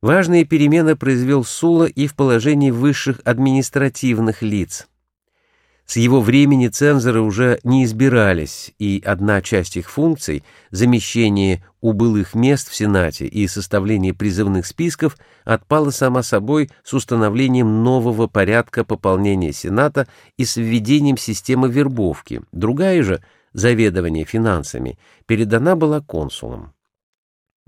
Важные перемены произвел Сула и в положении высших административных лиц. С его времени цензоры уже не избирались, и одна часть их функций — замещение убылых мест в Сенате и составление призывных списков — отпала сама собой с установлением нового порядка пополнения Сената и с введением системы вербовки. Другая же, заведование финансами, передана была консулам.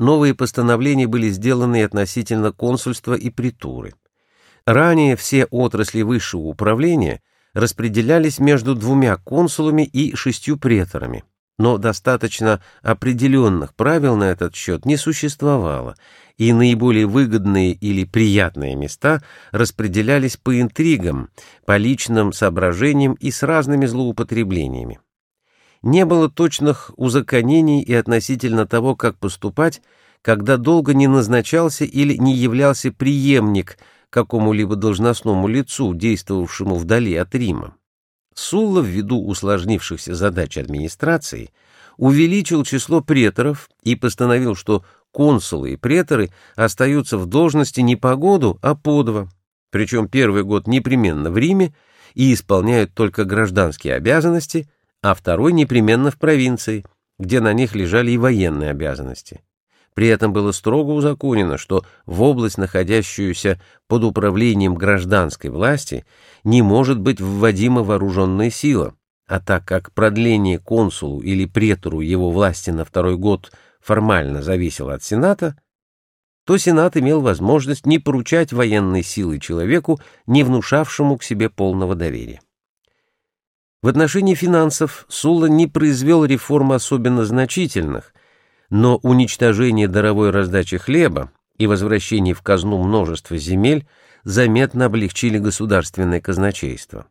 Новые постановления были сделаны относительно консульства и притуры. Ранее все отрасли высшего управления распределялись между двумя консулами и шестью преторами, но достаточно определенных правил на этот счет не существовало, и наиболее выгодные или приятные места распределялись по интригам, по личным соображениям и с разными злоупотреблениями не было точных узаконений и относительно того, как поступать, когда долго не назначался или не являлся преемник какому-либо должностному лицу, действовавшему вдали от Рима. Сулла, ввиду усложнившихся задач администрации, увеличил число преторов и постановил, что консулы и преторы остаются в должности не по году, а по два, причем первый год непременно в Риме и исполняют только гражданские обязанности – а второй непременно в провинции, где на них лежали и военные обязанности. При этом было строго узаконено, что в область, находящуюся под управлением гражданской власти, не может быть вводима вооруженная сила, а так как продление консулу или претору его власти на второй год формально зависело от Сената, то Сенат имел возможность не поручать военной силы человеку, не внушавшему к себе полного доверия. В отношении финансов Сула не произвел реформ особенно значительных, но уничтожение даровой раздачи хлеба и возвращение в казну множества земель заметно облегчили государственное казначейство.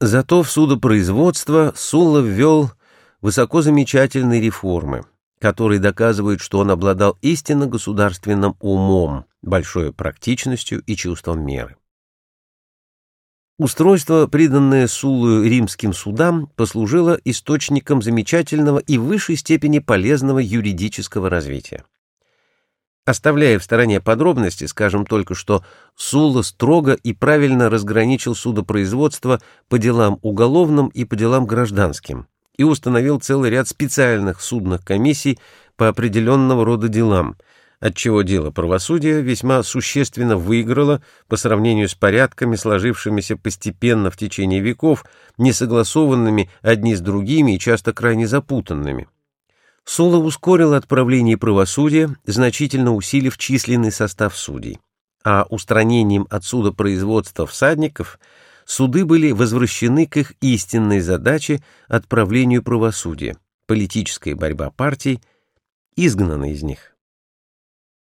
Зато в судопроизводство Сула ввел высоко замечательные реформы, которые доказывают, что он обладал истинно государственным умом, большой практичностью и чувством меры. Устройство, приданное Суллу римским судам, послужило источником замечательного и высшей степени полезного юридического развития. Оставляя в стороне подробности, скажем только, что Сулла строго и правильно разграничил судопроизводство по делам уголовным и по делам гражданским и установил целый ряд специальных судных комиссий по определенного рода делам – отчего дело правосудия весьма существенно выиграло по сравнению с порядками, сложившимися постепенно в течение веков, несогласованными одни с другими и часто крайне запутанными. Сула ускорил отправление правосудия, значительно усилив численный состав судей. А устранением отсюда производства всадников суды были возвращены к их истинной задаче отправлению правосудия, политическая борьба партий, изгнана из них.